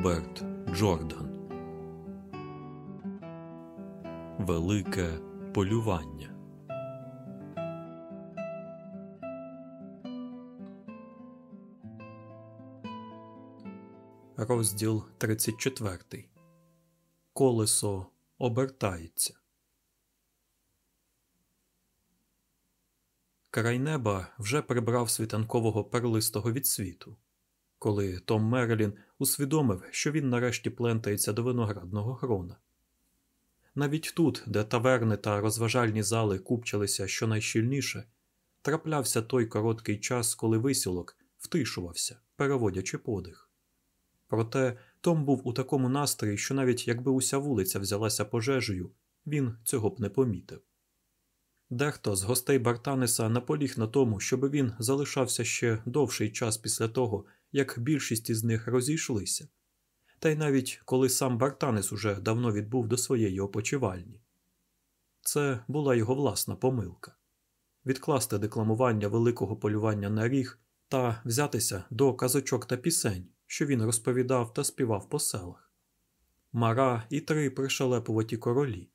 Роберт Джордан Велике полювання. Розділ 34. Колесо обертається. Край неба вже прибрав світанкового перлистого відсвіту коли Том Мерлін усвідомив, що він нарешті плентається до виноградного грона. Навіть тут, де таверни та розважальні зали купчилися щонайщільніше, траплявся той короткий час, коли висілок втишувався, переводячи подих. Проте Том був у такому настрої, що навіть якби уся вулиця взялася пожежею, він цього б не помітив. Дехто з гостей Бартанеса наполіг на тому, щоб він залишався ще довший час після того, як більшість із них розійшлися, та й навіть коли сам Бартанес уже давно відбув до своєї опочивальні. Це була його власна помилка відкласти декламування великого полювання на ріг та взятися до казочок та пісень, що він розповідав та співав по селах. Мара і три пришелепуваті королі,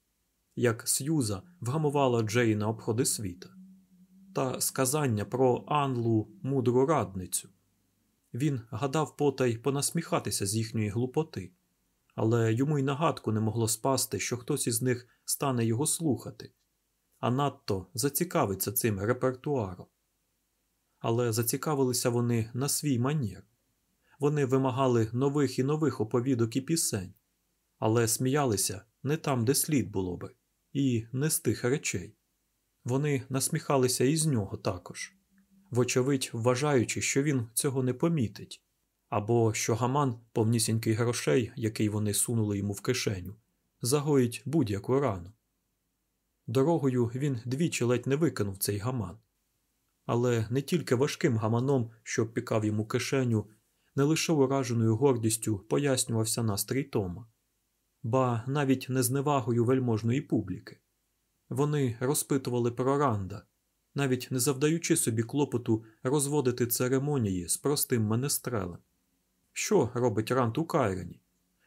як Сьюза вгамувала Джей на обходи світа, та сказання про Анлу мудру радницю, він гадав потай понасміхатися з їхньої глупоти, але йому й нагадку не могло спасти, що хтось із них стане його слухати, а надто зацікавиться цим репертуаром. Але зацікавилися вони на свій манір. Вони вимагали нових і нових оповідок і пісень, але сміялися не там, де слід було би, і не з тих речей. Вони насміхалися і з нього також вочевидь вважаючи, що він цього не помітить, або що гаман, повнісінький грошей, який вони сунули йому в кишеню, загоїть будь-яку рану. Дорогою він двічі ледь не викинув цей гаман. Але не тільки важким гаманом, що обпікав йому кишеню, не лише ураженою гордістю пояснювався настрій Тома, ба навіть незневагою вельможної публіки. Вони розпитували про Ранда, навіть не завдаючи собі клопоту розводити церемонії з простим менестрелем. Що робить Рант у Кайрені?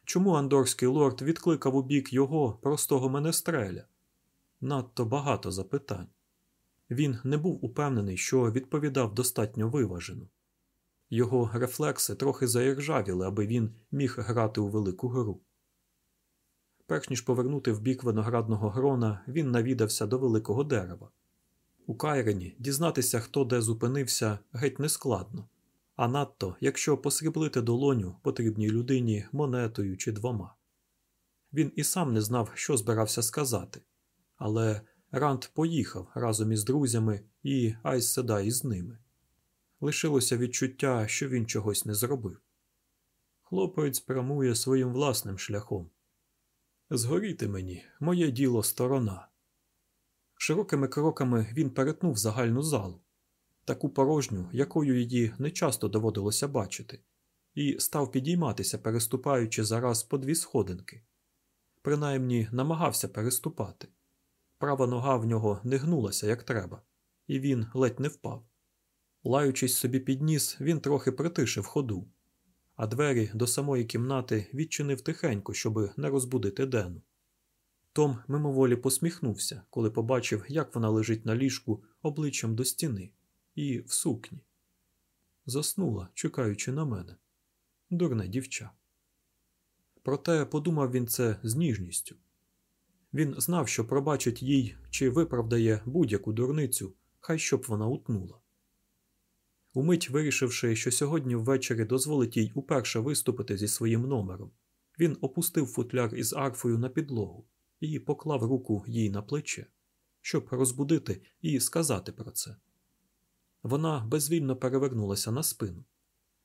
Чому андорський лорд відкликав у бік його простого менестреля? Надто багато запитань. Він не був упевнений, що відповідав достатньо виважено. Його рефлекси трохи заіржавіли, аби він міг грати у велику гру. Перш ніж повернути в бік виноградного грона, він навідався до великого дерева. У Кайрені дізнатися, хто де зупинився, геть нескладно, а надто, якщо посріблити долоню потрібній людині монетою чи двома. Він і сам не знав, що збирався сказати, але Ранд поїхав разом із друзями і Айс Седай із ними. Лишилося відчуття, що він чогось не зробив. Хлопець прямує своїм власним шляхом. Згоріти мені, моє діло сторона. Широкими кроками він перетнув загальну залу, таку порожню, якою її нечасто доводилося бачити, і став підійматися, переступаючи зараз по дві сходинки. Принаймні намагався переступати. Права нога в нього не гнулася, як треба, і він ледь не впав. Лаючись собі під ніс, він трохи притишив ходу, а двері до самої кімнати відчинив тихенько, щоби не розбудити Дену. Том мимоволі посміхнувся, коли побачив, як вона лежить на ліжку обличчям до стіни і в сукні. Заснула, чекаючи на мене. Дурне дівча. Проте подумав він це з ніжністю. Він знав, що пробачить їй чи виправдає будь-яку дурницю, хай щоб вона утнула. Умить вирішивши, що сьогодні ввечері дозволить їй уперше виступити зі своїм номером, він опустив футляр із арфою на підлогу і поклав руку їй на плече, щоб розбудити і сказати про це. Вона безвільно перевернулася на спину,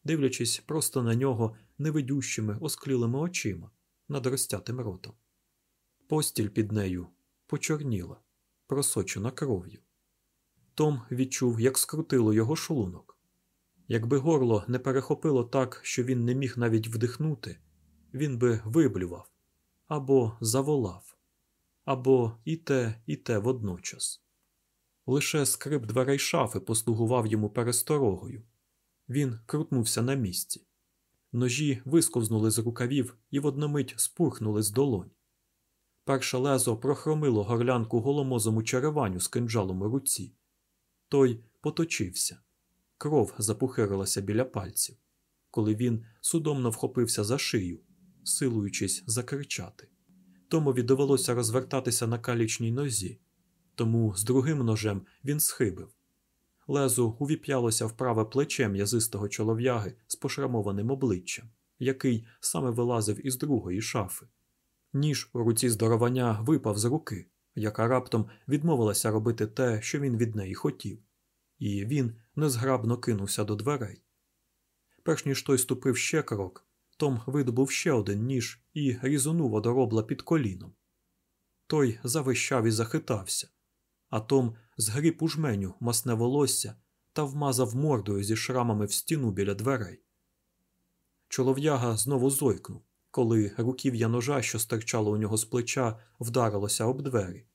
дивлячись просто на нього невидющими, осклілими очима над розтятим ротом. Постіль під нею почорніла, просочена кров'ю. Том відчув, як скрутило його шлунок. Якби горло не перехопило так, що він не міг навіть вдихнути, він би виблював або заволав або і те, і те водночас. Лише скрип дверей шафи послугував йому пересторогою. Він крутнувся на місці. Ножі висковзнули з рукавів і в одномить спурхнули з долонь. Перше лезо прохромило горлянку голомозому череваню з кинджалом у руці. Той поточився. Кров запухирилася біля пальців, коли він судомно вхопився за шию, силуючись закричати. Томові довелося розвертатися на калічній нозі, тому з другим ножем він схибив. Лезо увіп'ялося в праве плече м'язистого чолов'яги з пошрамованим обличчям, який саме вилазив із другої шафи. Ніж у руці здоровання випав з руки, яка раптом відмовилася робити те, що він від неї хотів, і він незграбно кинувся до дверей. Перш ніж той ступив ще крок, Том видобув ще один ніж і різонув водоробла під коліном. Той завищав і захитався, а Том згріб у жменю масне волосся та вмазав мордою зі шрамами в стіну біля дверей. Чолов'яга знову зойкнув, коли руків'я ножа, що стирчало у нього з плеча, вдарилося об двері.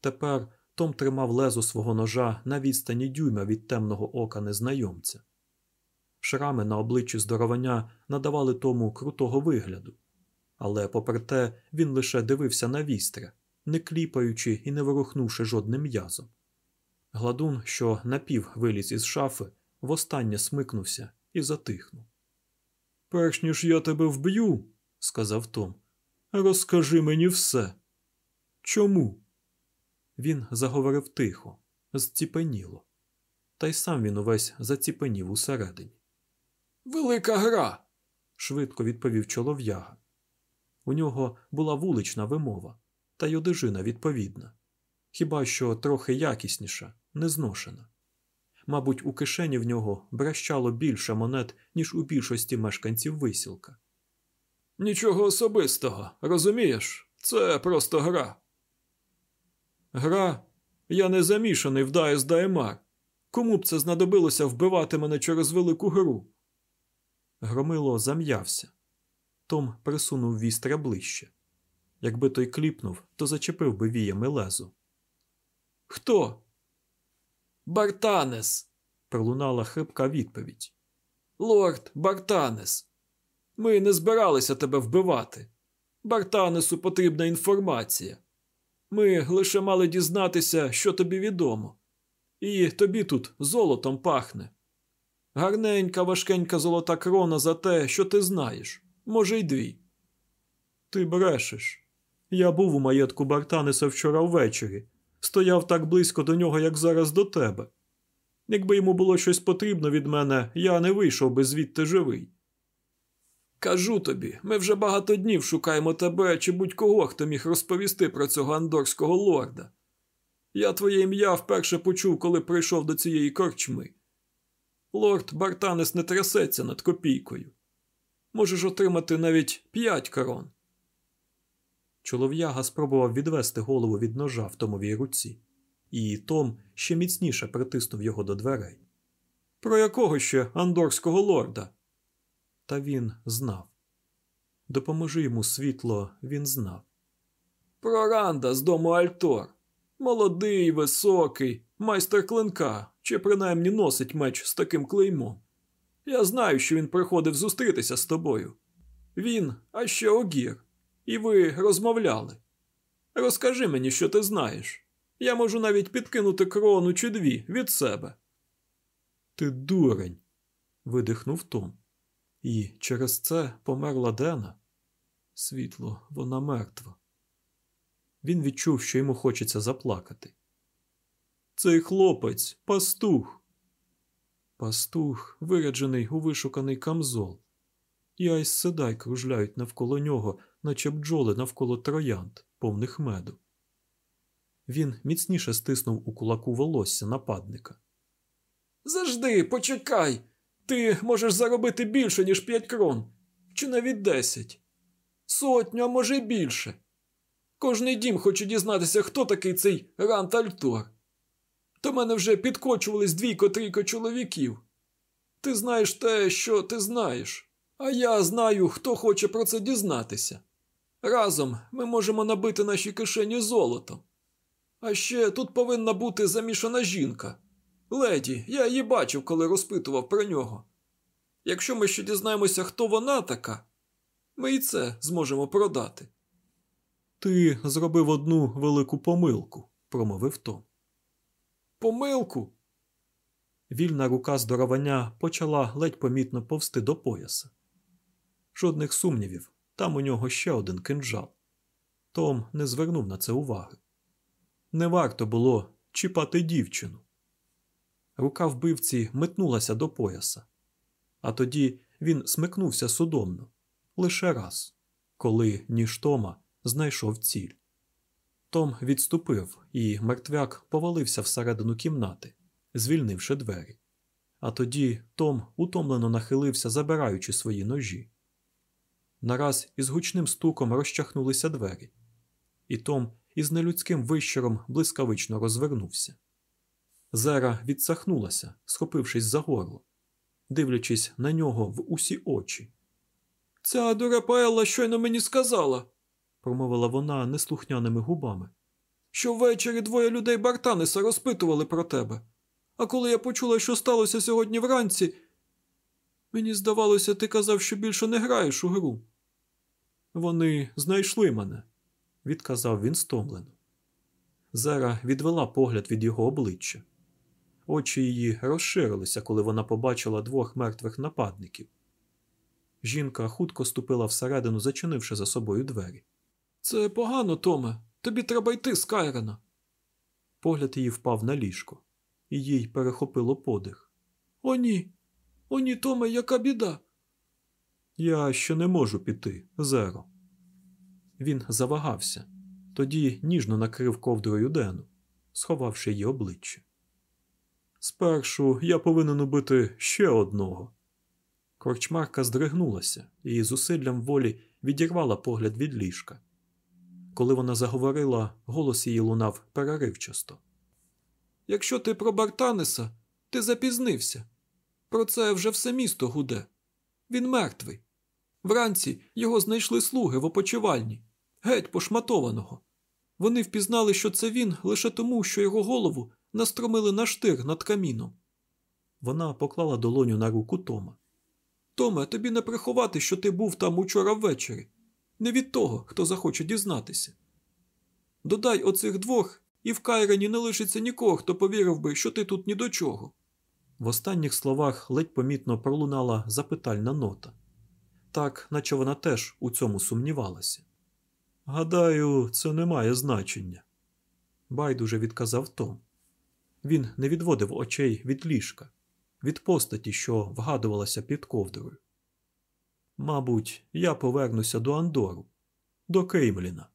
Тепер Том тримав лезо свого ножа на відстані дюйма від темного ока незнайомця. Шрами на обличчі здоровання надавали тому крутого вигляду, але, попри те, він лише дивився на вістря, не кліпаючи і не ворухнувши жодним м'язом. Гладун, що напів виліз із шафи, востаннє смикнувся і затихнув. Перш ніж я тебе вб'ю, сказав Том, розкажи мені все. Чому? Він заговорив тихо, зціпеніло, та й сам він увесь заціпенів усередині. Велика гра, швидко відповів чолов'яга. У нього була вулична вимова, та й одежина відповідна, хіба що трохи якісніша, незношена. Мабуть, у кишені в нього брещало більше монет, ніж у більшості мешканців висілка. Нічого особистого, розумієш? Це просто гра. Гра? Я не замішаний в Дайс Даймар. Кому б це знадобилося вбивати мене через велику гру? Громило зам'явся. Том присунув вістря ближче. Якби той кліпнув, то зачепив би віями лезо. Хто? Бартанес. пролунала хрипка відповідь. Лорд Бартанес. Ми не збиралися тебе вбивати. Бартанесу потрібна інформація. Ми лише мали дізнатися, що тобі відомо. І тобі тут золотом пахне. Гарненька, важкенька золота крона за те, що ти знаєш, може, й дві. Ти брешеш. Я був у маєтку Бартанеса вчора ввечері, стояв так близько до нього, як зараз до тебе. Якби йому було щось потрібно від мене, я не вийшов би звідти живий. Кажу тобі, ми вже багато днів шукаємо тебе чи будь-кого, хто міг розповісти про цього андорського лорда. Я твоє ім'я вперше почув, коли прийшов до цієї корчми. Лорд Бартанес не трясеться над копійкою. Можеш отримати навіть п'ять корон. Чолов'яга спробував відвести голову від ножа в Томовій руці, і Том ще міцніше притиснув його до дверей. Про якого ще андорського лорда? Та він знав. Допоможи йому світло, він знав. Про Ранда з дому Альтор. Молодий, високий, майстер клинка, чи принаймні носить меч з таким клеймом. Я знаю, що він приходив зустрітися з тобою. Він, а ще огір, і ви розмовляли. Розкажи мені, що ти знаєш. Я можу навіть підкинути крону чи дві від себе. Ти дурень, видихнув Том. І через це померла Дена. Світло, вона мертва. Він відчув, що йому хочеться заплакати. Цей хлопець пастух. Пастух, виряджений у вишуканий камзол. І Айз Седай кружляють навколо нього, наче бджоли навколо троянд, повних меду. Він міцніше стиснув у кулаку волосся нападника. Завжди, почекай. Ти можеш заробити більше, ніж п'ять крон, чи навіть десять. Сотню, а може й більше. Кожний дім хоче дізнатися, хто такий цей Рант Альтор. До мене вже підкочувались двійко-трійко чоловіків. Ти знаєш те, що ти знаєш, а я знаю, хто хоче про це дізнатися. Разом ми можемо набити наші кишені золотом. А ще тут повинна бути замішана жінка. Леді, я її бачив, коли розпитував про нього. Якщо ми ще дізнаємося, хто вона така, ми і це зможемо продати. Ти зробив одну велику помилку, промовив Том. Помилку. Вільна рука здоровання почала ледь помітно повсти до пояса. Жодних сумнівів, там у нього ще один кинджал. Том не звернув на це уваги. Не варто було чіпати дівчину. Рука вбивці метнулася до пояса, а тоді він смикнувся судомно лише раз, коли ніж Тома знайшов ціль. Том відступив, і мертвяк повалився всередину кімнати, звільнивши двері. А тоді Том утомлено нахилився, забираючи свої ножі. Нараз із гучним стуком розчахнулися двері, і Том із нелюдським вищером блискавично розвернувся. Зера відсахнулася, схопившись за горло, дивлячись на нього в усі очі. Ця дурепаелла щойно мені сказала, промовила вона неслухняними губами. Що ввечері двоє людей Бартаниса розпитували про тебе. А коли я почула, що сталося сьогодні вранці, мені здавалося, ти казав, що більше не граєш у гру. Вони знайшли мене, відказав він стомлено. Зера відвела погляд від його обличчя. Очі її розширилися, коли вона побачила двох мертвих нападників. Жінка хутко ступила всередину, зачинивши за собою двері. Це погано, Томе. Тобі треба йти з Кайрена. Погляд її впав на ліжко, і їй перехопило подих. О, ні. О, ні, Томе, яка біда. Я ще не можу піти, Зеро. Він завагався, тоді ніжно накрив ковдрою Дену, сховавши її обличчя. Спершу я повинен убити ще одного. Корчмарка здригнулася і зусиллям волі відірвала погляд від ліжка. Коли вона заговорила, голос її лунав переривчасто. Якщо ти про Бартанеса, ти запізнився. Про це вже все місто гуде. Він мертвий. Вранці його знайшли слуги в опочивальні, геть пошматованого. Вони впізнали, що це він лише тому, що його голову настромили на штир над каміном. Вона поклала долоню на руку Тома. Томе, тобі не приховати, що ти був там учора ввечері. Не від того, хто захоче дізнатися. Додай оцих двох, і в Кайрені не лишиться нікого, хто повірив би, що ти тут ні до чого. В останніх словах ледь помітно пролунала запитальна нота, так, наче вона теж у цьому сумнівалася. Гадаю, це не має значення, байдуже відказав Том. Він не відводив очей від ліжка, від постаті, що вгадувалася під ковдрою. Мабуть, я повернуся до Андору, до Кеймліна.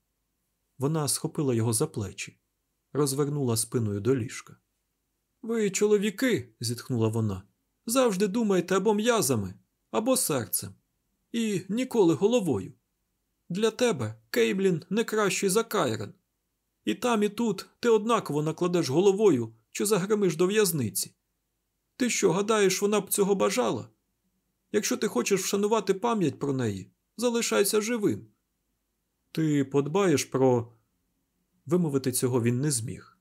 Вона схопила його за плечі, розвернула спиною до ліжка. Ви, чоловіки, зітхнула вона, завжди думаєте або м'язами, або серцем, і ніколи головою. Для тебе Кеймлін не кращий за Кайрен. І там, і тут ти однаково накладеш головою чи загремиш до в'язниці. Ти що, гадаєш, вона б цього бажала? Якщо ти хочеш вшанувати пам'ять про неї, залишайся живим. Ти подбаєш про. Вимовити цього він не зміг.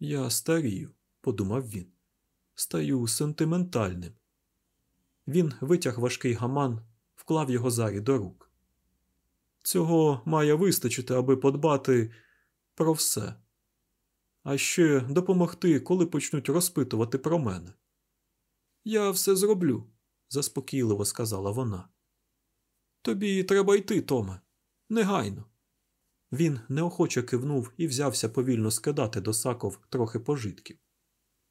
Я старію, подумав він. Стаю сентиментальним. Він витяг важкий гаман, вклав його зарі до рук. Цього має вистачити, аби подбати про все. А ще допомогти, коли почнуть розпитувати про мене. Я все зроблю, заспокійливо сказала вона. Тобі треба йти, Томе. Негайно. Він неохоче кивнув і взявся повільно скидати до саков трохи пожитків.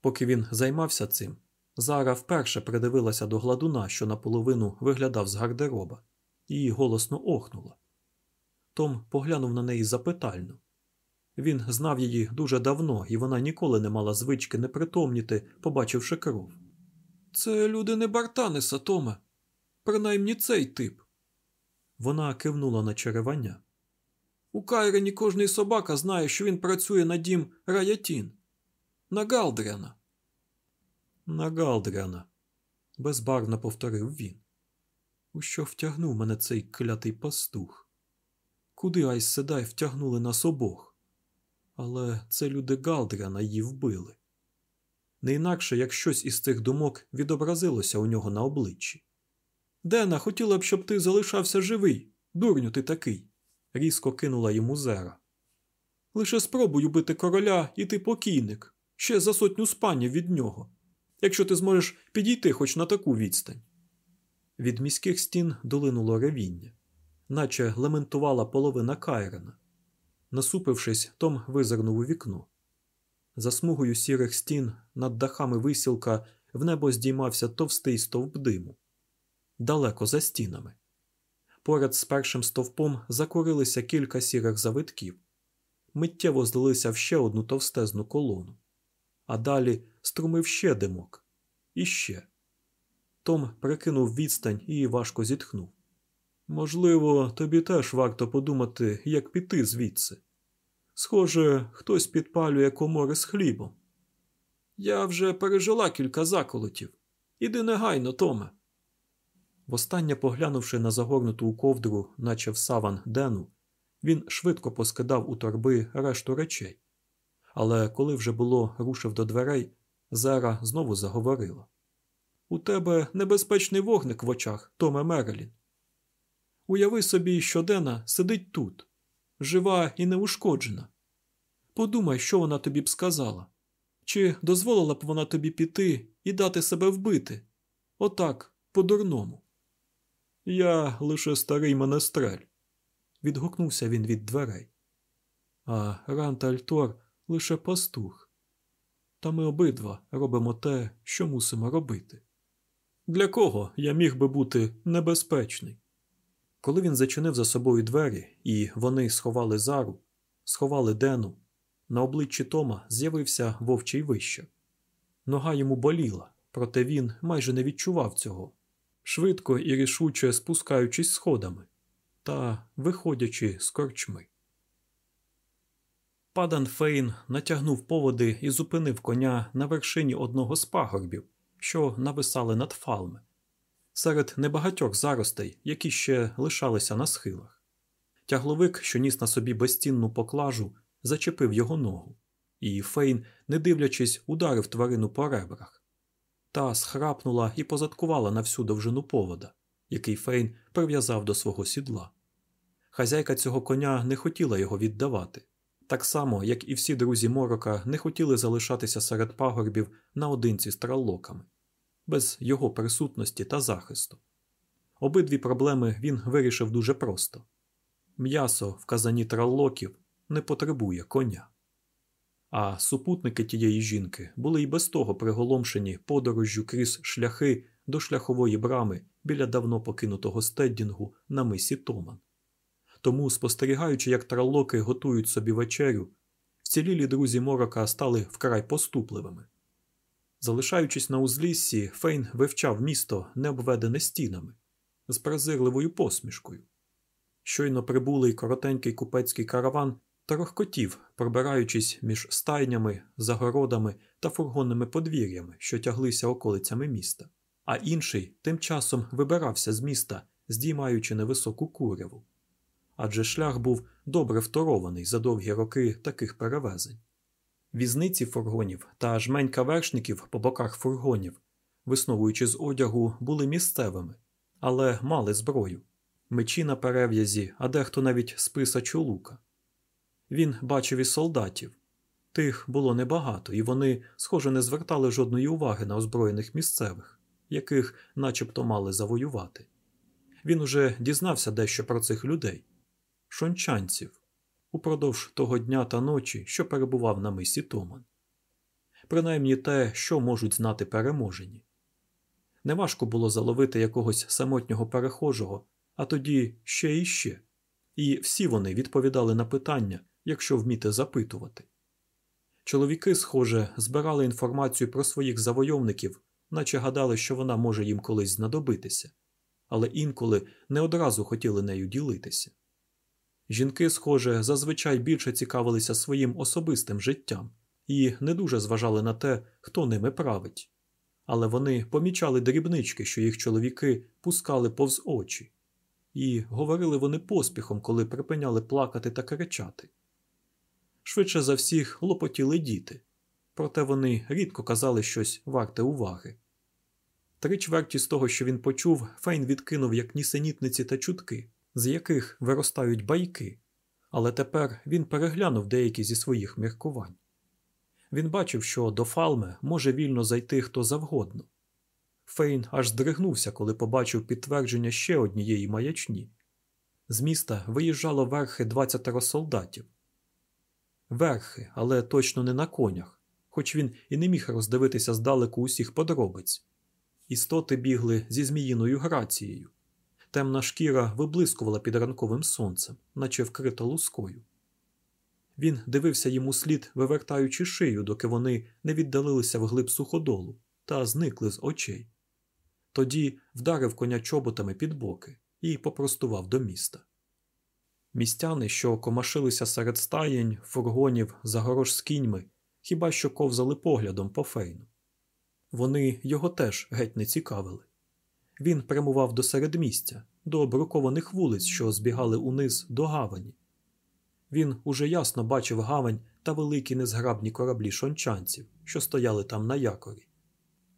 Поки він займався цим, Зара вперше придивилася до гладуна, що наполовину виглядав з гардероба, і голосно охнула. Том поглянув на неї запитально. Він знав її дуже давно, і вона ніколи не мала звички непритомніти, побачивши кров. Це люди не Бартанеса, Томе. Принаймні цей тип. Вона кивнула на черевання. У Кайрені кожний собака знає, що він працює на дім Раятін. На Галдряна. На Галдряна, безбарно повторив він. У що втягнув мене цей клятий пастух? Куди Айс Седай втягнули нас обох? Але це люди Галдряна її вбили. Не інакше як щось із цих думок відобразилося у нього на обличчі. Дена хотіла б, щоб ти залишався живий. Дурню ти такий, різко кинула йому зера. Лише спробуй убити короля, і ти покійник, ще за сотню спанів від нього, якщо ти зможеш підійти хоч на таку відстань. Від міських стін долинуло ревіння, наче лементувала половина Кайрена. Насупившись, Том визирнув у вікно. За смугою сірих стін над дахами висілка в небо здіймався товстий стовп диму. Далеко за стінами. Поряд з першим стовпом закурилися кілька сірих завитків. Миттєво злилися в ще одну товстезну колону. А далі струмив ще димок. І ще. Том прикинув відстань і важко зітхнув. Можливо, тобі теж варто подумати, як піти звідси. Схоже, хтось підпалює комори з хлібом. Я вже пережила кілька заколотів. Іди негайно, Томе. Востаннє поглянувши на загорнуту у ковдру, наче в саван Дену, він швидко поскидав у торби решту речей. Але коли вже було рушив до дверей, Зера знову заговорила. У тебе небезпечний вогник в очах, Томе Мерелін. Уяви собі, що Дена сидить тут, жива і неушкоджена. Подумай, що вона тобі б сказала. Чи дозволила б вона тобі піти і дати себе вбити? Отак, по-дурному. Я лише старий менестрель, відгукнувся він від дверей. А Рантальтор лише пастух. Та ми обидва робимо те, що мусимо робити. Для кого я міг би бути небезпечний? Коли він зачинив за собою двері, і вони сховали зару, сховали Дену, на обличчі Тома з'явився вовчий вище. Нога йому боліла, проте він майже не відчував цього, швидко і рішуче спускаючись сходами та виходячи з корчми. Падан Фейн натягнув поводи і зупинив коня на вершині одного з пагорбів, що нависали над фалми, серед небагатьох заростей, які ще лишалися на схилах. Тягловик, що ніс на собі безцінну поклажу, зачепив його ногу, і Фейн, не дивлячись, ударив тварину по ребрах. Та схрапнула і позадкувала на всю довжину повода, який Фейн прив'язав до свого сідла. Хазяйка цього коня не хотіла його віддавати, так само, як і всі друзі Морока не хотіли залишатися серед пагорбів наодинці з траллоками, без його присутності та захисту. Обидві проблеми він вирішив дуже просто м'ясо в казані траллоків не потребує коня. А супутники тієї жінки були й без того приголомшені подорожжю крізь шляхи до шляхової брами біля давно покинутого стеддінгу на мисі Томан. Тому, спостерігаючи, як тралоки готують собі вечерю, вцілілі друзі морока стали вкрай поступливими. Залишаючись на узліссі, Фейн вивчав місто, не обведене стінами, з презирливою посмішкою. Щойно прибулий коротенький купецький караван торохкотів, пробираючись між стайнями, загородами та фургонними подвір'ями, що тяглися околицями міста, а інший тим часом вибирався з міста, здіймаючи невисоку куряву. Адже шлях був добре вторований за довгі роки таких перевезень. Візниці фургонів та жменька вершників по боках фургонів, висновуючи з одягу, були місцевими, але мали зброю мечі на перев'язі, а дехто навіть списа чолука. Він бачив і солдатів. Тих було небагато, і вони, схоже, не звертали жодної уваги на озброєних місцевих, яких начебто мали завоювати. Він уже дізнався дещо про цих людей шончанців, упродовж того дня та ночі, що перебував на мисі Томан. Принаймні те, що можуть знати переможені. Неважко було заловити якогось самотнього перехожого, а тоді ще і ще. І всі вони відповідали на питання, якщо вміти запитувати. Чоловіки, схоже, збирали інформацію про своїх завойовників, наче гадали, що вона може їм колись знадобитися, але інколи не одразу хотіли нею ділитися. Жінки, схоже, зазвичай більше цікавилися своїм особистим життям і не дуже зважали на те, хто ними править, але вони помічали дрібнички, що їх чоловіки пускали повз очі, і говорили вони поспіхом, коли припиняли плакати та кричати. Швидше за всіх лопотіли діти, проте вони рідко казали щось варте уваги. Три чверті з того, що він почув, Фейн відкинув як нісенітниці та чутки, з яких виростають байки, але тепер він переглянув деякі зі своїх міркувань. Він бачив, що до Фалме може вільно зайти хто завгодно. Фейн аж здригнувся, коли побачив підтвердження ще однієї маячні. З міста виїжджало верхи двадцятеро солдатів. Верхи, але точно не на конях, хоч він і не міг роздивитися здалеку усіх подробиць. Істоти бігли зі зміїною грацією. Темна шкіра виблискувала під ранковим сонцем, наче вкрита лускою. Він дивився йому слід, вивертаючи шию, доки вони не віддалилися вглиб суходолу та зникли з очей. Тоді вдарив коня чоботами під боки і попростував до міста. Містяни, що комашилися серед стаєнь, фургонів, загорож з кіньми, хіба що ковзали поглядом по фейну. Вони його теж геть не цікавили. Він прямував до середмістя, до брукованих вулиць, що збігали униз до гавані. Він уже ясно бачив гавань та великі незграбні кораблі шончанців, що стояли там на якорі.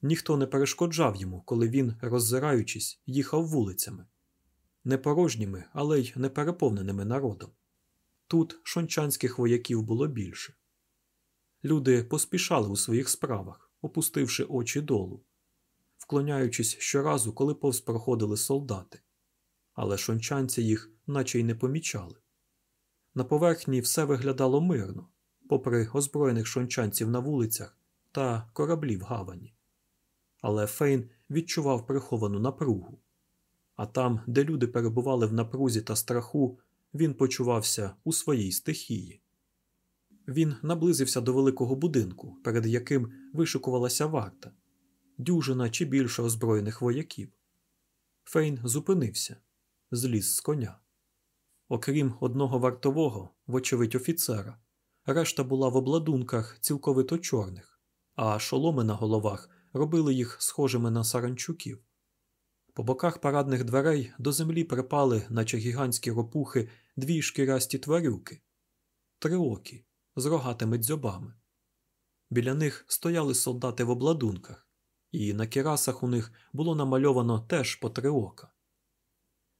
Ніхто не перешкоджав йому, коли він, роззираючись, їхав вулицями не порожніми, але й не переповненими народом. Тут шончанських вояків було більше. Люди поспішали у своїх справах, опустивши очі долу, вклоняючись щоразу, коли повз проходили солдати, але шончанці їх наче й не помічали. На поверхні все виглядало мирно, попри озброєних шончанців на вулицях та кораблі в гавані. Але Фейн відчував приховану напругу а там, де люди перебували в напрузі та страху, він почувався у своїй стихії. Він наблизився до великого будинку, перед яким вишикувалася варта, дюжина чи більше озброєних вояків. Фейн зупинився, зліз з коня. Окрім одного вартового, вочевидь офіцера, решта була в обладунках цілковито чорних, а шоломи на головах робили їх схожими на саранчуків. По боках парадних дверей до землі припали, наче гігантські ропухи, дві шкірасті тварюки, триокі з рогатими дзьобами. Біля них стояли солдати в обладунках, і на кірасах у них було намальовано теж по три ока.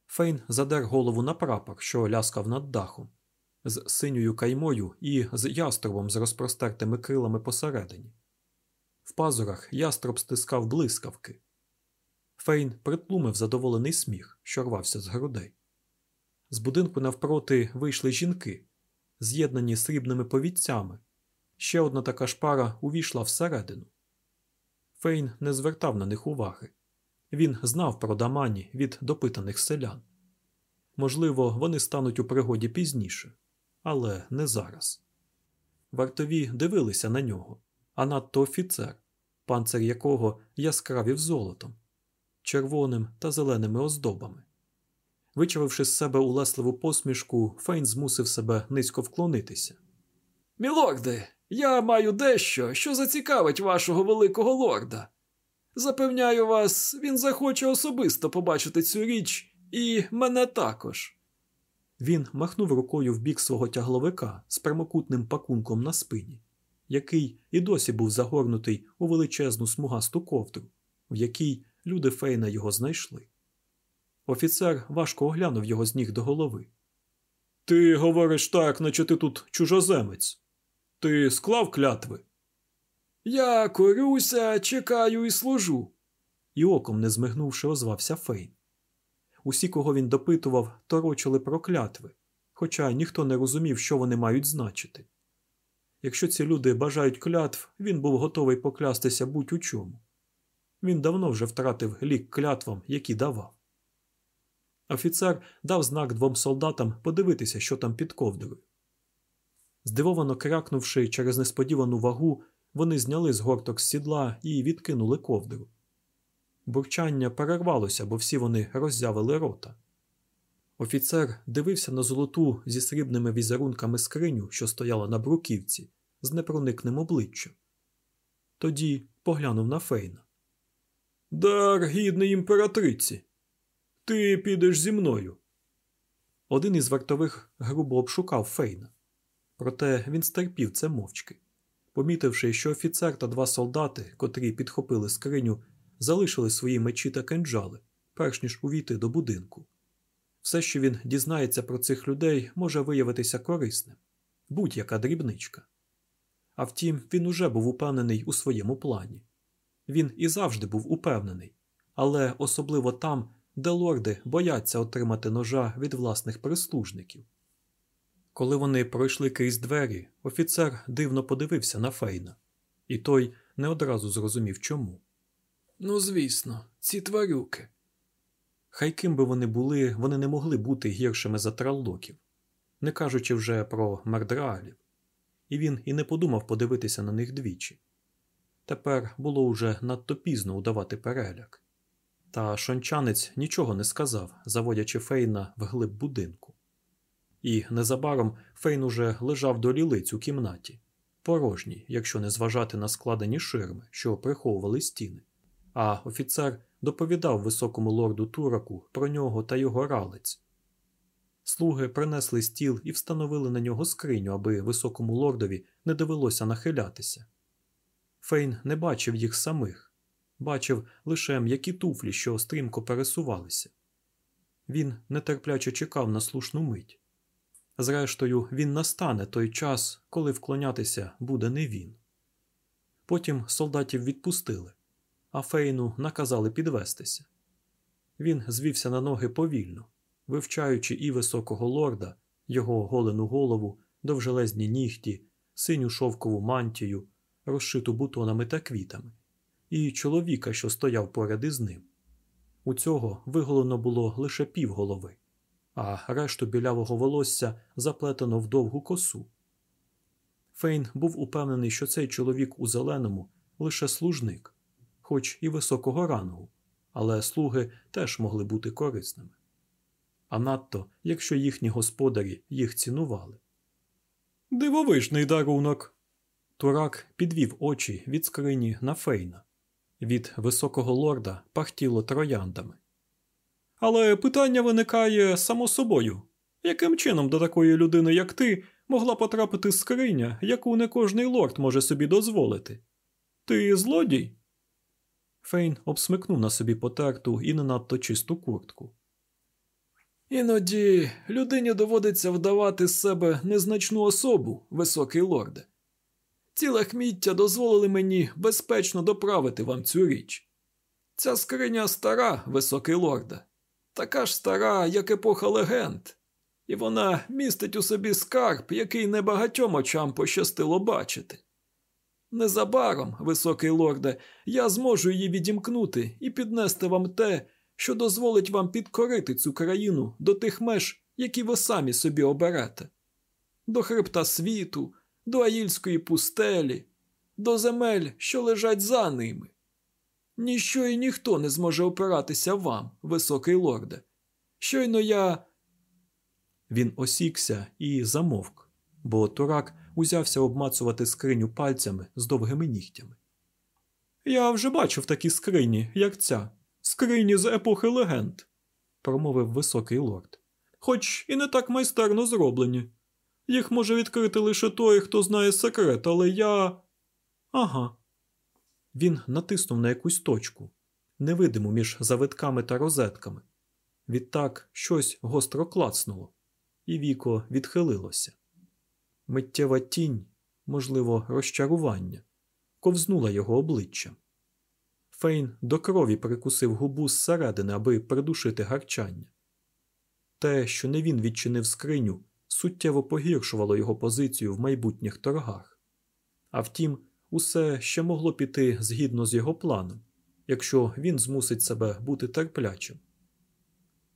Фейн задер голову на прапор, що ляскав над дахом, з синьою каймою і з яструбом з розпростертими крилами посередині. В пазурах яструб стискав блискавки. Фейн притлумив задоволений сміх, що рвався з грудей. З будинку навпроти вийшли жінки, з'єднані срібними повідцями. Ще одна така шпара увійшла всередину. Фейн не звертав на них уваги. Він знав про дамані від допитаних селян. Можливо, вони стануть у пригоді пізніше, але не зараз. Вартові дивилися на нього, а надто офіцер, панцир якого яскравів золотом червоним та зеленими оздобами. Вичавивши з себе улесливу посмішку, Фейн змусив себе низько вклонитися. Мілорде, я маю дещо, що зацікавить вашого великого лорда. Запевняю вас, він захоче особисто побачити цю річ і мене також. Він махнув рукою в бік свого тягловика з прямокутним пакунком на спині, який і досі був загорнутий у величезну смугасту ковдру, в якій Люди Фейна його знайшли. Офіцер важко оглянув його з ніг до голови. Ти говориш так, наче ти тут чужоземець. Ти склав клятви? Я корюся, чекаю і служу. І оком, не змигнувши, озвався Фейн. Усі, кого він допитував, торочили про клятви, хоча ніхто не розумів, що вони мають значити. Якщо ці люди бажають клятв, він був готовий поклястися будь у чому. Він давно вже втратив лік клятвам, які давав. Офіцер дав знак двом солдатам подивитися, що там під ковдрою. Здивовано крякнувши через несподівану вагу, вони зняли з горток з сідла і відкинули ковдру. Бурчання перервалося, бо всі вони роззявили рота. Офіцер дивився на золоту зі срібними візерунками скриню, що стояла на бруківці, з непроникним обличчям. Тоді поглянув на Фейна. Дар гідний імператриці. Ти підеш зі мною. Один із вартових грубо обшукав Фейна. Проте він стерпів це мовчки. Помітивши, що офіцер та два солдати, котрі підхопили скриню, залишили свої мечі та кинджали, перш ніж увійти до будинку. Все, що він дізнається про цих людей, може виявитися корисним будь-яка дрібничка. А втім, він уже був упевнений у своєму плані. Він і завжди був упевнений, але особливо там, де лорди бояться отримати ножа від власних прислужників. Коли вони пройшли крізь двері, офіцер дивно подивився на Фейна, і той не одразу зрозумів чому. Ну, звісно, ці тварюки. Хай ким би вони були, вони не могли бути гіршими за траллоків, не кажучи вже про мердраалів, і він і не подумав подивитися на них двічі. Тепер було уже надто пізно удавати переляк. Та шончанець нічого не сказав, заводячи Фейна в глиб будинку. І незабаром Фейн уже лежав до лілиць у кімнаті, порожній, якщо не зважати на складені ширми, що приховували стіни. А офіцер доповідав високому лорду Тураку про нього та його ралець. Слуги принесли стіл і встановили на нього скриню, аби високому лордові не довелося нахилятися. Фейн не бачив їх самих, бачив лише м'які туфлі, що стрімко пересувалися. Він нетерпляче чекав на слушну мить. Зрештою, він настане той час, коли вклонятися буде не він. Потім солдатів відпустили, а Фейну наказали підвестися. Він звівся на ноги повільно, вивчаючи і високого лорда, його голену голову, довжелезні нігті, синю шовкову мантію, розшиту бутонами та квітами, і чоловіка, що стояв поряд із ним. У цього виголено було лише півголови, а решту білявого волосся заплетено в довгу косу. Фейн був упевнений, що цей чоловік у зеленому лише служник, хоч і високого рангу, але слуги теж могли бути корисними. А надто, якщо їхні господарі їх цінували. Дивовижний дарунок. Турак підвів очі від скрині на Фейна. Від високого лорда пахтіло трояндами. Але питання виникає само собою яким чином до такої людини, як ти, могла потрапити скриня, яку не кожний лорд може собі дозволити? Ти злодій? Фейн обсмикнув на собі потерту і не надто чисту куртку. Іноді людині доводиться вдавати з себе незначну особу, високий лорде. Ці лахміття дозволили мені безпечно доправити вам цю річ. Ця скриня стара, високий лорде, така ж стара, як епоха легенд, і вона містить у собі скарб, який небагатьом очам пощастило бачити. Незабаром, високий лорде, я зможу її відімкнути і піднести вам те, що дозволить вам підкорити цю країну до тих меж, які ви самі собі оберете, до хребта світу, до Аїльської пустелі, до земель, що лежать за ними. Ніщо і ніхто не зможе опиратися вам, високий лорде. Щойно я. Він осікся і замовк, бо турак узявся обмацувати скриню пальцями з довгими нігтями. Я вже бачив такі скрині, як ця, скрині з епохи легенд, промовив високий лорд. Хоч і не так майстерно зроблені. Їх може відкрити лише той, хто знає секрет, але я. Ага. Він натиснув на якусь точку, невидиму між завитками та розетками. Відтак щось гостро клацнуло, і віко відхилилося. Миттєва тінь, можливо, розчарування, ковзнула його обличчям. Фейн до крові прикусив губу зсередини, аби придушити гарчання. Те, що не він відчинив скриню, суттєво погіршувало його позицію в майбутніх торгах. А втім, усе ще могло піти згідно з його планом, якщо він змусить себе бути терплячим.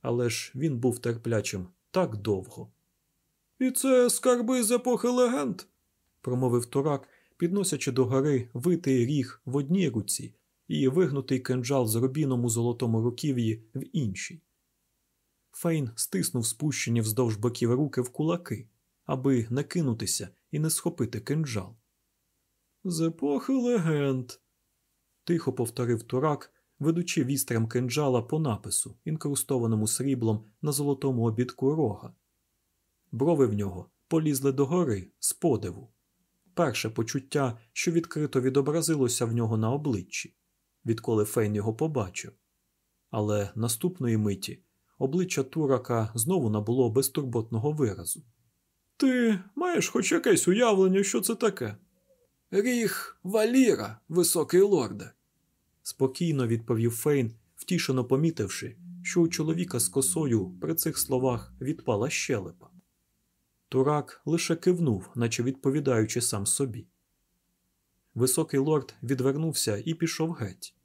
Але ж він був терплячим так довго. І це скарби з епохи легенд, промовив турак, підносячи до гори витий ріг в одній руці і вигнутий кинджал з рубіном у золотому руків'ї в іншій. Фейн стиснув спущені вздовж боків руки в кулаки, аби не кинутися і не схопити кинджал. З епохи легенд, тихо повторив турак, ведучи вістрям кинджала по напису, інкрустованому сріблом на золотому обідку рога. Брови в нього полізли догори з подиву. Перше почуття, що відкрито відобразилося в нього на обличчі. відколи Фейн його побачив. Але наступної миті обличчя Турака знову набуло безтурботного виразу. Ти маєш хоч якесь уявлення, що це таке? Ріг Валіра, високий лорде. Спокійно відповів Фейн, втішено помітивши, що у чоловіка з косою при цих словах відпала щелепа. Турак лише кивнув, наче відповідаючи сам собі. Високий лорд відвернувся і пішов геть.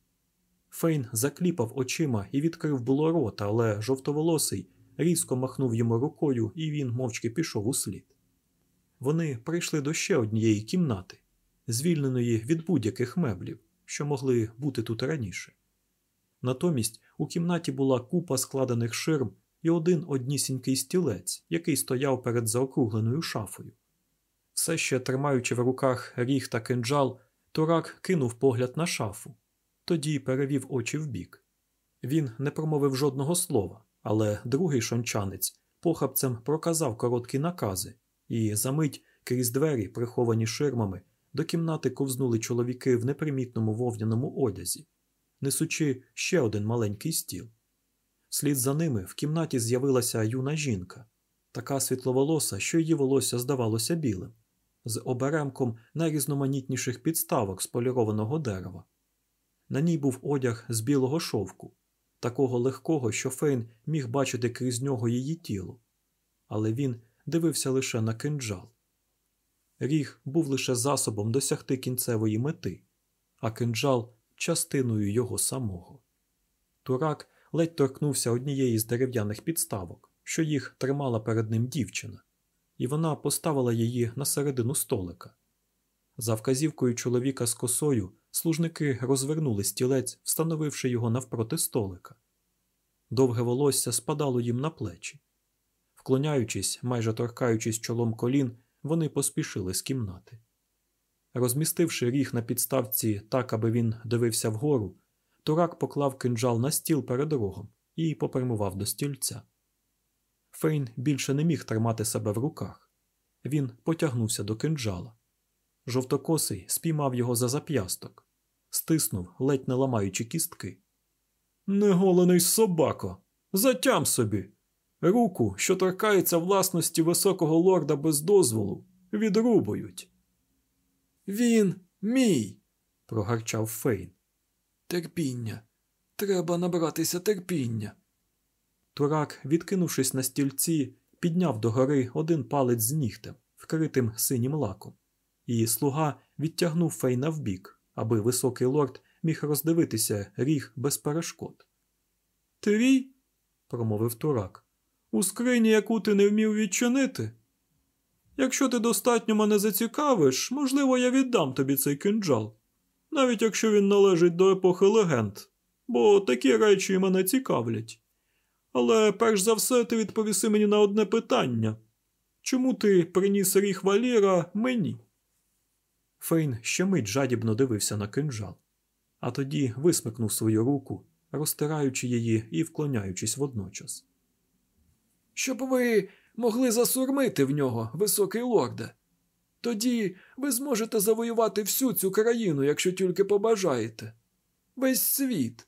Фейн закліпав очима і відкрив було рота, але жовтоволосий різко махнув йому рукою, і він мовчки пішов у слід. Вони прийшли до ще однієї кімнати, звільненої від будь-яких меблів, що могли бути тут раніше. Натомість у кімнаті була купа складених ширм і один однісінький стілець, який стояв перед заокругленою шафою. Все ще тримаючи в руках ріг та кинджал, Турак кинув погляд на шафу, тоді перевів очі вбік. Він не промовив жодного слова, але другий шончанець похапцем проказав короткі накази, і за мить крізь двері, приховані ширмами, до кімнати ковзнули чоловіки в непримітному вовняному одязі, несучи ще один маленький стіл. Слід за ними в кімнаті з'явилася юна жінка, така світловолоса, що її волосся здавалося білим, з оберемком найрізноманітніших підставок з полірованого дерева. На ній був одяг з білого шовку, такого легкого, що Фейн міг бачити крізь нього її тіло, але він дивився лише на кинджал. Ріг був лише засобом досягти кінцевої мети, а кинджал частиною його самого. Турак ледь торкнувся однієї з дерев'яних підставок, що їх тримала перед ним дівчина, і вона поставила її на середину столика. За вказівкою чоловіка з косою служники розвернули стілець, встановивши його навпроти столика. Довге волосся спадало їм на плечі. Вклоняючись, майже торкаючись чолом колін, вони поспішили з кімнати. Розмістивши ріг на підставці так, аби він дивився вгору, турак поклав кинджал на стіл перед рогом і попрямував до стільця. Фейн більше не міг тримати себе в руках. Він потягнувся до кинджала. Жовтокосий спіймав його за зап'ясток, стиснув, ледь не ламаючи кістки. Неголений собако, затям собі. Руку, що торкається власності високого лорда без дозволу, відрубують. Він мій, прогарчав Фейн. Терпіння. Треба набратися терпіння. Турак, відкинувшись на стільці, підняв догори один палець з нігтем, вкритим синім лаком, і слуга відтягнув Фейна вбік, аби високий лорд міг роздивитися ріг без перешкод. Твій? промовив турак. У скрині, яку ти не вмів відчинити. Якщо ти достатньо мене зацікавиш, можливо, я віддам тобі цей кинджал, навіть якщо він належить до епохи легенд, бо такі речі мене цікавлять. Але перш за все ти відповіси мені на одне питання чому ти приніс ріг валіра мені? Фейн ще мить жадібно дивився на кинджал, а тоді висмикнув свою руку, розтираючи її і вклоняючись водночас. Щоб ви могли засурмити в нього, високий лорде. Тоді ви зможете завоювати всю цю країну, якщо тільки побажаєте. Весь світ.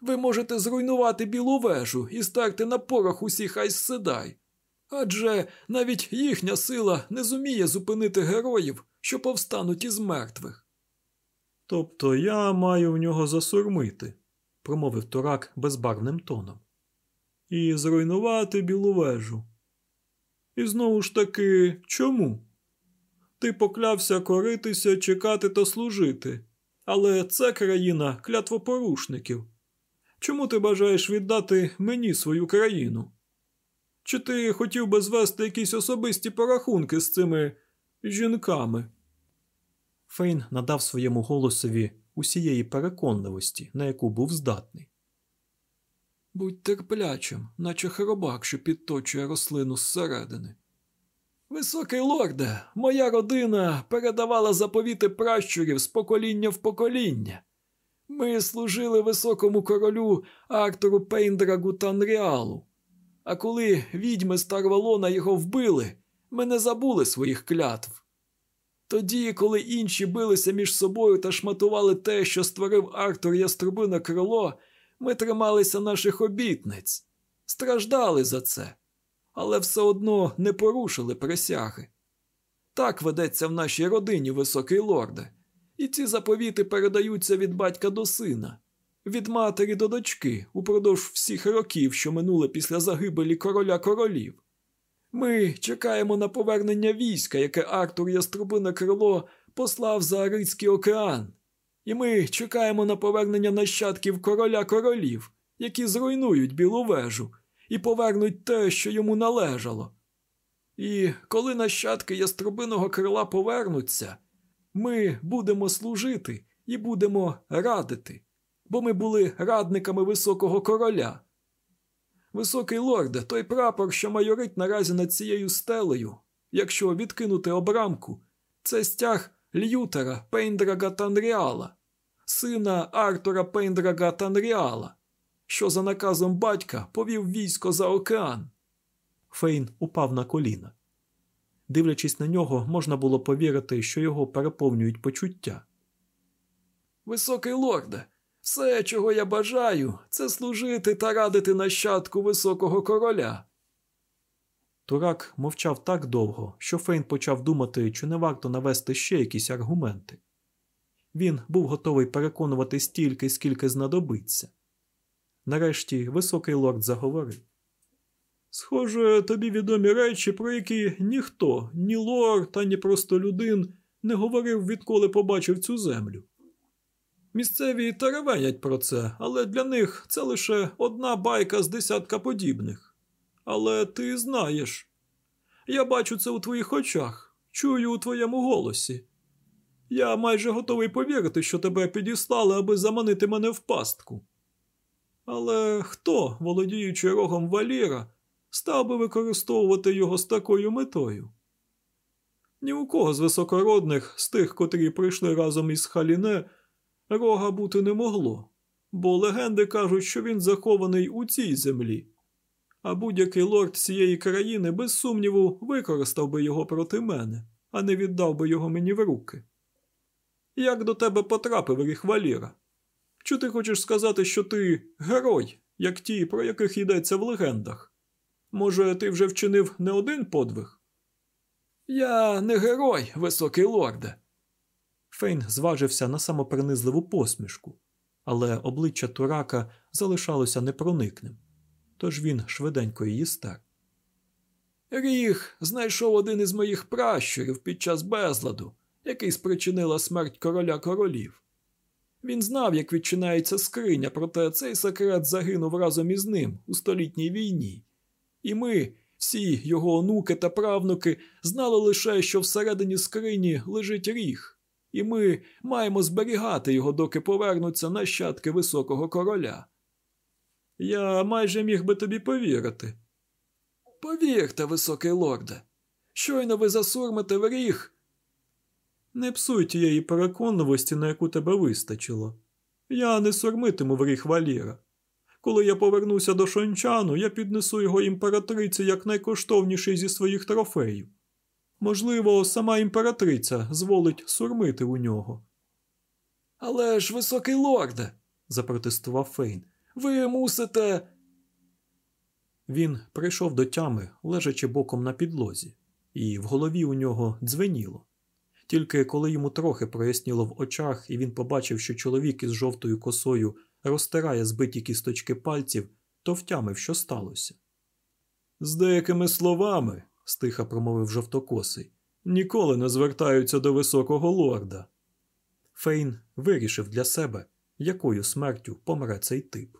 Ви можете зруйнувати білу вежу і стерти на порох усіх Айсседай. Адже навіть їхня сила не зуміє зупинити героїв, що повстануть із мертвих. Тобто я маю в нього засурмити, промовив турак безбарвним тоном. І зруйнувати білу вежу. І знову ж таки, чому? Ти поклявся коритися, чекати та служити, але це країна клятвопорушників. Чому ти бажаєш віддати мені свою країну? Чи ти хотів би звести якісь особисті порахунки з цими жінками? Фейн надав своєму голосові усієї переконливості, на яку був здатний. Будь терплячим, наче хробак, що підточує рослину зсередини. Високий лорде, моя родина передавала заповіти пращурів з покоління в покоління. Ми служили високому королю Артуру Пейндрагу Танріалу. А коли відьми Старвалона його вбили, ми не забули своїх клятв. Тоді, коли інші билися між собою та шматували те, що створив Артур Яструбине крило, ми трималися наших обітниць, страждали за це, але все одно не порушили присяги. Так ведеться в нашій родині, високий лорде, і ці заповіти передаються від батька до сина, від матері до дочки упродовж всіх років, що минули після загибелі короля королів. Ми чекаємо на повернення війська, яке Артур Яструбине крило послав за Арицький океан. І ми чекаємо на повернення нащадків короля королів, які зруйнують білу вежу і повернуть те, що йому належало. І коли нащадки яструбиного крила повернуться, ми будемо служити і будемо радити, бо ми були радниками високого короля. Високий лорде, той прапор, що майорить наразі над цією стелею, якщо відкинути обрамку, це стяг Лютера Пейндрага Танріала, сина Артура Пейндрага Танріала, що за наказом батька повів військо за океан. Фейн упав на коліна. Дивлячись на нього, можна було повірити, що його переповнюють почуття. Високий лорде, все, чого я бажаю, це служити та радити нащадку високого короля. Турак мовчав так довго, що Фейн почав думати, чи не варто навести ще якісь аргументи. Він був готовий переконувати стільки, скільки знадобиться. Нарешті високий лорд заговорив. Схоже, тобі відомі речі, про які ніхто, ні лорд, та ні просто людин не говорив, відколи побачив цю землю. Місцеві теревенять про це, але для них це лише одна байка з десятка подібних. Але ти знаєш, я бачу це у твоїх очах, чую у твоєму голосі. Я майже готовий повірити, що тебе підіслали, аби заманити мене в пастку. Але хто, володіючи рогом валіра, став би використовувати його з такою метою? Ні у кого з високородних, з тих, котрі прийшли разом із Халіне, рога бути не могло, бо легенди кажуть, що він захований у цій землі, а будь-який лорд цієї країни, без сумніву, використав би його проти мене, а не віддав би його мені в руки. Як до тебе потрапив ріг Валіра? Чи ти хочеш сказати, що ти герой, як ті, про яких йдеться в легендах? Може, ти вже вчинив не один подвиг? Я не герой, високий лорде. Фейн зважився на самопринизливу посмішку, але обличчя Турака залишалося непроникним, тож він швиденько її стер. Ріг знайшов один із моїх пращурів під час безладу, який спричинила смерть короля королів. Він знав, як відчинається скриня, проте цей секрет загинув разом із ним у столітній війні. І ми, всі його онуки та правнуки, знали лише, що всередині скрині лежить ріг, і ми маємо зберігати його, доки повернуться нащадки високого короля. Я майже міг би тобі повірити. Повірте, високий лорде, щойно ви засурмите в ріг. Не псуй тієї переконливості, на яку тебе вистачило. Я не сурмитиму в ріг валіра. Коли я повернуся до шончану, я піднесу його імператриці як найкоштовніший зі своїх трофеїв. Можливо, сама імператриця зволить сурмити у нього. Але ж, високий лорде, запротестував Фейн, ви мусите. Він прийшов до тями, лежачи боком на підлозі, і в голові у нього дзвеніло. Тільки коли йому трохи проясніло в очах, і він побачив, що чоловік із жовтою косою розтирає збиті кісточки пальців, то втямив, що сталося. З деякими словами, стиха промовив жовтокосий, ніколи не звертаються до високого лорда. Фейн вирішив для себе, якою смертю помре цей тип.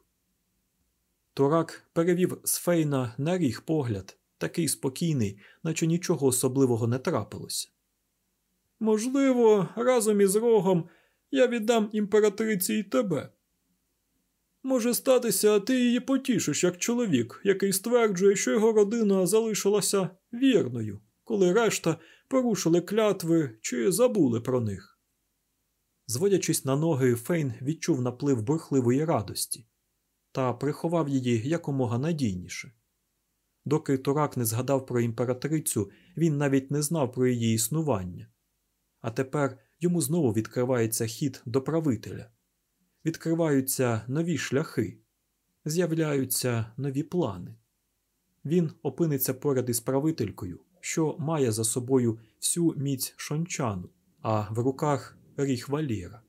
Турак перевів з Фейна на ріг погляд, такий спокійний, наче нічого особливого не трапилося. Можливо, разом із рогом я віддам імператриці й тебе. Може статися, ти її потішиш як чоловік, який стверджує, що його родина залишилася вірною, коли решта порушили клятви чи забули про них. Зводячись на ноги, Фейн відчув наплив бурхливої радості та приховав її якомога надійніше. Доки Турак не згадав про імператрицю, він навіть не знав про її існування А тепер йому знову відкривається хід до правителя. Відкриваються нові шляхи, з'являються нові плани. Він опиниться поряд із правителькою, що має за собою всю міць шончану, а в руках ріг валіра.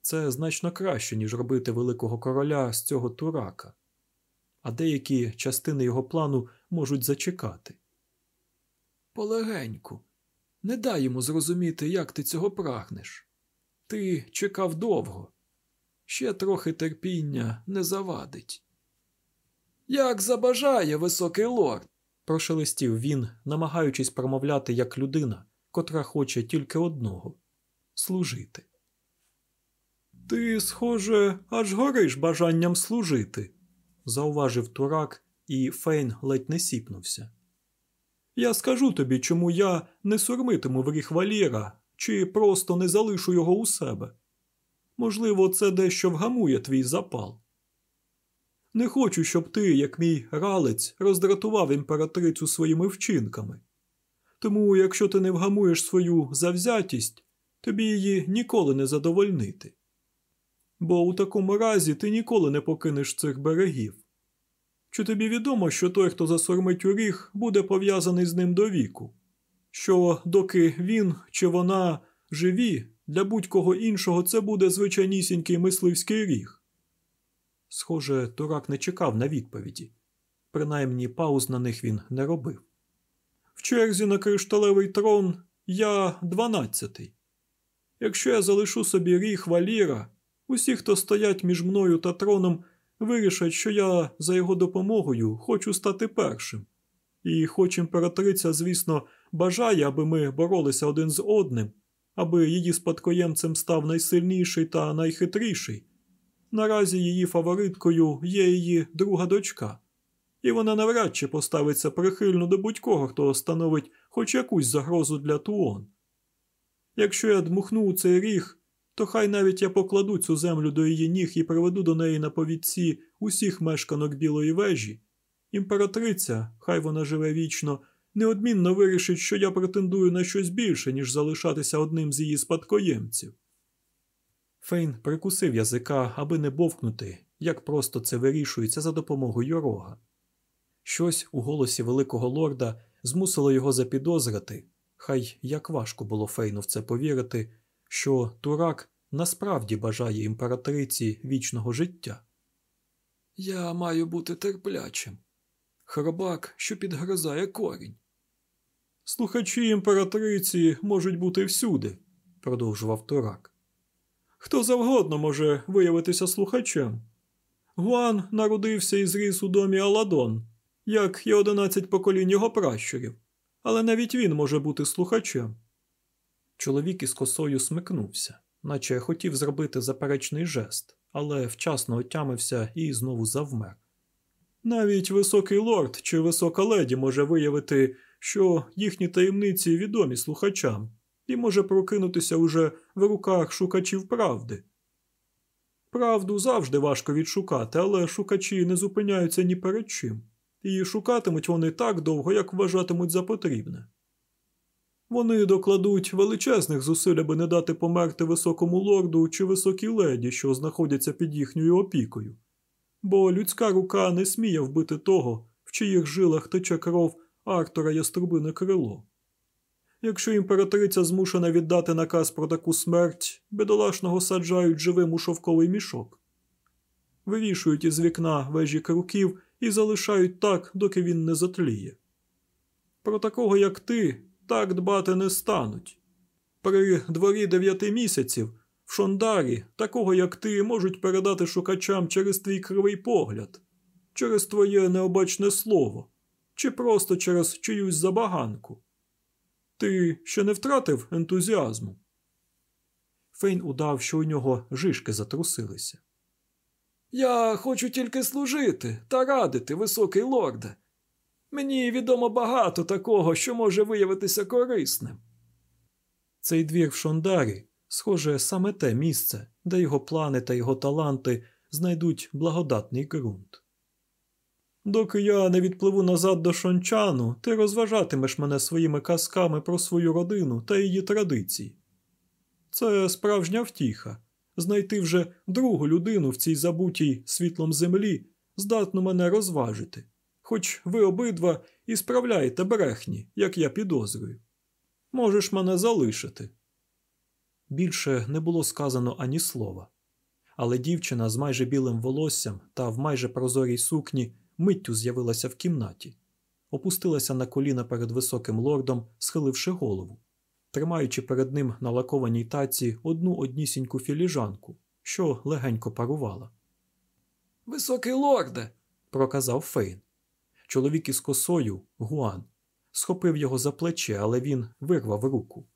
Це значно краще, ніж робити великого короля з цього турака, а деякі частини його плану можуть зачекати. Полегеньку, не дай йому зрозуміти, як ти цього прагнеш. Ти чекав довго. Ще трохи терпіння не завадить. Як забажає високий лорд, прошелестів він, намагаючись промовляти як людина, котра хоче тільки одного служити. Ти, схоже, аж гориш бажанням служити, зауважив турак, і Фейн ледь не сіпнувся. Я скажу тобі, чому я не сурмитиму в ріг валіра, чи просто не залишу його у себе. Можливо, це дещо вгамує твій запал. Не хочу, щоб ти, як мій ралець, роздратував імператрицю своїми вчинками. Тому, якщо ти не вгамуєш свою завзятість, тобі її ніколи не задовольнити. Бо у такому разі ти ніколи не покинеш цих берегів. Чи тобі відомо, що той, хто засормить у ріг, буде пов'язаний з ним до віку? Що доки він чи вона живі, для будь-кого іншого це буде звичайнісінький мисливський ріг? Схоже, турак не чекав на відповіді. Принаймні пауз на них він не робив. В черзі на кришталевий трон я дванадцятий. Якщо я залишу собі ріг валіра, усі, хто стоять між мною та троном, вирішать, що я за його допомогою хочу стати першим. І хоч імператриця, звісно, бажає, аби ми боролися один з одним, аби її спадкоємцем став найсильніший та найхитріший. Наразі її фавориткою є її друга дочка, і вона навряд чи поставиться прихильно до будь-кого, хто становить хоч якусь загрозу для Туон. Якщо я дмухну у цей ріг, то хай навіть я покладу цю землю до її ніг і приведу до неї на повідці усіх мешканок білої вежі. Імператриця, хай вона живе вічно, неодмінно вирішить, що я претендую на щось більше, ніж залишатися одним з її спадкоємців. Фейн прикусив язика, аби не бовкнути, як просто це вирішується за допомогою рога. Щось у голосі великого лорда змусило його запідозрити, хай як важко було Фейну в це повірити, що турак насправді бажає імператриці вічного життя. Я маю бути терплячим. Хробак, що підгризає корінь. Слухачі імператриці можуть бути всюди, продовжував турак. Хто завгодно може виявитися слухачем. Гуан народився і зріс у домі Аладон, як і одинадцять поколінь його пращурів, але навіть він може бути слухачем. Чоловік із косою смикнувся, наче хотів зробити заперечний жест, але вчасно отямився і знову завмер. Навіть високий лорд чи висока леді може виявити, що їхні таємниці відомі слухачам, і може прокинутися уже в руках шукачів правди. Правду завжди важко відшукати, але шукачі не зупиняються ні перед чим, і шукатимуть вони так довго, як вважатимуть за потрібне. Вони докладуть величезних зусиль, аби не дати померти високому лорду чи високій леді, що знаходяться під їхньою опікою, бо людська рука не сміє вбити того, в чиїх жилах тече кров Артура Яструбине крило. Якщо імператриця змушена віддати наказ про таку смерть, бідолашного саджають живим у шовковий мішок, вивішують із вікна вежі круків і залишають так, доки він не затліє. Про такого, як ти, так дбати не стануть. При дворі дев'яти місяців в Шондарі такого, як ти, можуть передати шукачам через твій кривий погляд, через твоє необачне слово, чи просто через чиюсь забаганку. Ти ще не втратив ентузіазму. Фейн удав, що у нього жишки затрусилися. Я хочу тільки служити та радити, високий лорде. Мені відомо багато такого, що може виявитися корисним. Цей двір в Шондарі, схоже, саме те місце, де його плани та його таланти знайдуть благодатний ґрунт. Доки я не відпливу назад до Шончану, ти розважатимеш мене своїми казками про свою родину та її традиції, Це справжня втіха. Знайти вже другу людину в цій забутій світлом землі здатно мене розважити, хоч ви обидва і справляєте брехні, як я підозрюю. Можеш мене залишити. Більше не було сказано ані слова, але дівчина з майже білим волоссям та в майже прозорій сукні миттю з'явилася в кімнаті, опустилася на коліна перед високим лордом, схиливши голову, тримаючи перед ним на лакованій таці одну однісіньку філіжанку, що легенько парувала. Високий лорде, проказав Фейн. Чоловік із косою, Гуан, схопив його за плече, але він вирвав руку.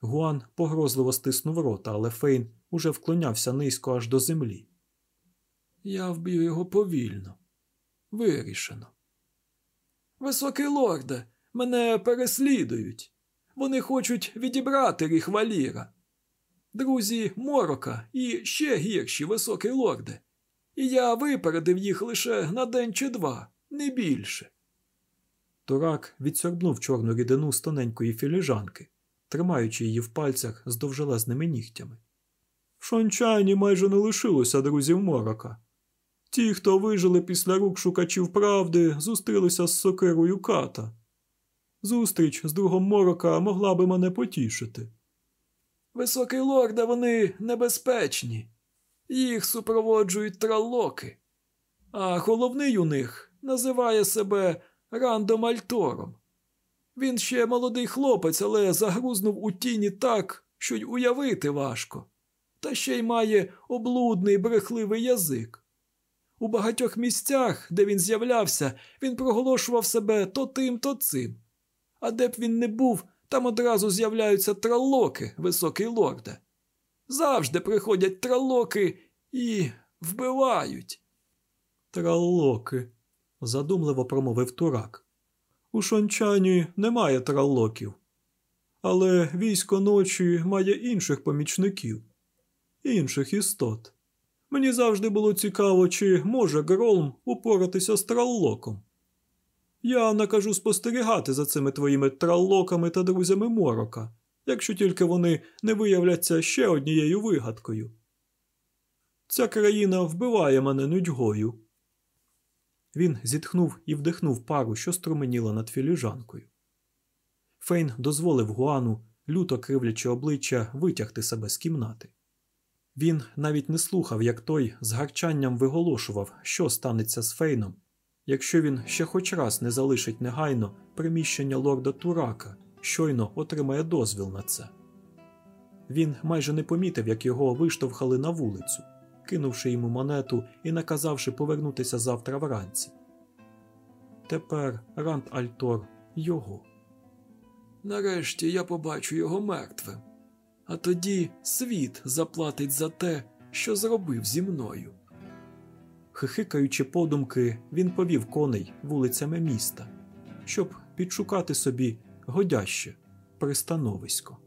Гуан погрозливо стиснув рота, але Фейн уже вклонявся низько аж до землі. Я вб'ю його повільно. Вирішено. Високий лорде, мене переслідують. Вони хочуть відібрати ріхваліра. Друзі морока і ще гірші високий лорде. І я випередив їх лише на день чи два, не більше. Турак відсорбнув чорну рідину з тоненької філіжанки, тримаючи її в пальцях з довжелезними нігтями. В майже не лишилося друзів морока. Ті, хто вижили після рук шукачів правди, зустрілися з сокирою ката. Зустріч з другом морока могла би мене потішити. Високий лорде, вони небезпечні. Їх супроводжують тралоки. А головний у них називає себе Рандом Альтором. Він ще молодий хлопець, але загрузнув у тіні так, що й уявити важко, та ще й має облудний брехливий язик. У багатьох місцях, де він з'являвся, він проголошував себе то тим, то цим. А де б він не був, там одразу з'являються тралоки, високий лорде. Завжди приходять тралоки і вбивають. Тралоки, задумливо промовив турак. У Шончані немає тралоків. Але військо ночі має інших помічників, інших істот. Мені завжди було цікаво, чи може Гролм упоратися з траллоком. Я накажу спостерігати за цими твоїми траллоками та друзями морока, якщо тільки вони не виявляться ще однією вигадкою. Ця країна вбиває мене нудьгою. Він зітхнув і вдихнув пару, що струменіла над філіжанкою. Фейн дозволив Гуану, люто кривлячи обличчя, витягти себе з кімнати. Він навіть не слухав, як той з гарчанням виголошував, що станеться з Фейном, якщо він ще хоч раз не залишить негайно приміщення лорда Турака, щойно отримає дозвіл на це. Він майже не помітив, як його виштовхали на вулицю, кинувши йому монету і наказавши повернутися завтра вранці. Тепер Ранд Альтор його. Нарешті я побачу його мертвим, а тоді світ заплатить за те, що зробив зі мною. Хихикаючи подумки, він повів коней вулицями міста, щоб підшукати собі годяще пристановисько.